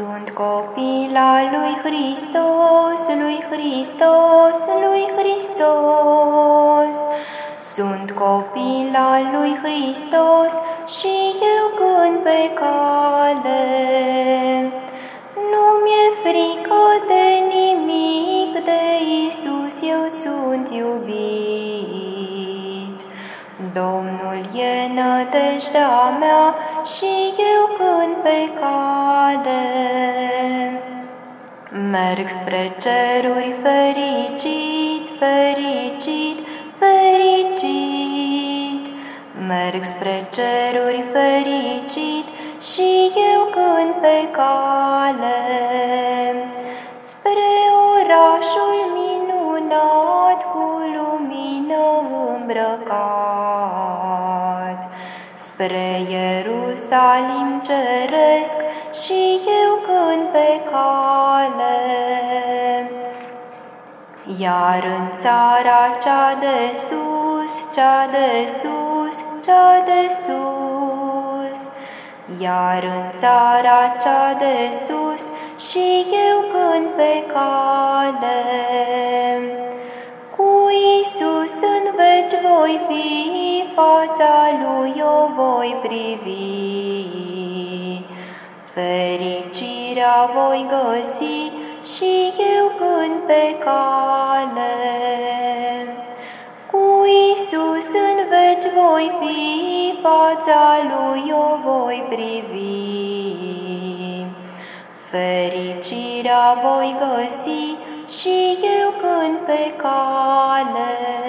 Sunt copil al lui Hristos, lui Hristos, lui Hristos. Sunt copil al lui Hristos și eu când pe cale. Nu mi-e frică de nimic, de Isus eu sunt iubit. Domnul e nădejdea mea și eu când pe cale. Merg spre ceruri fericit, fericit, fericit. Merg spre ceruri fericit și eu când pe cale. Spre orașul minunat cu lumină îmbrăcat. Spre Ierusalim ceresc și eu când pe cale. Iar în țara cea de sus, cea de sus, cea de sus, Iar în țara cea de sus și eu când pe cale. Cu Isus în veci voi fi, fața Lui o voi privi. Fericirea voi găsi și eu când pe cale. Cu Isus în veci voi fi, fața Lui o voi privi. Fericirea voi găsi și eu când pe cale.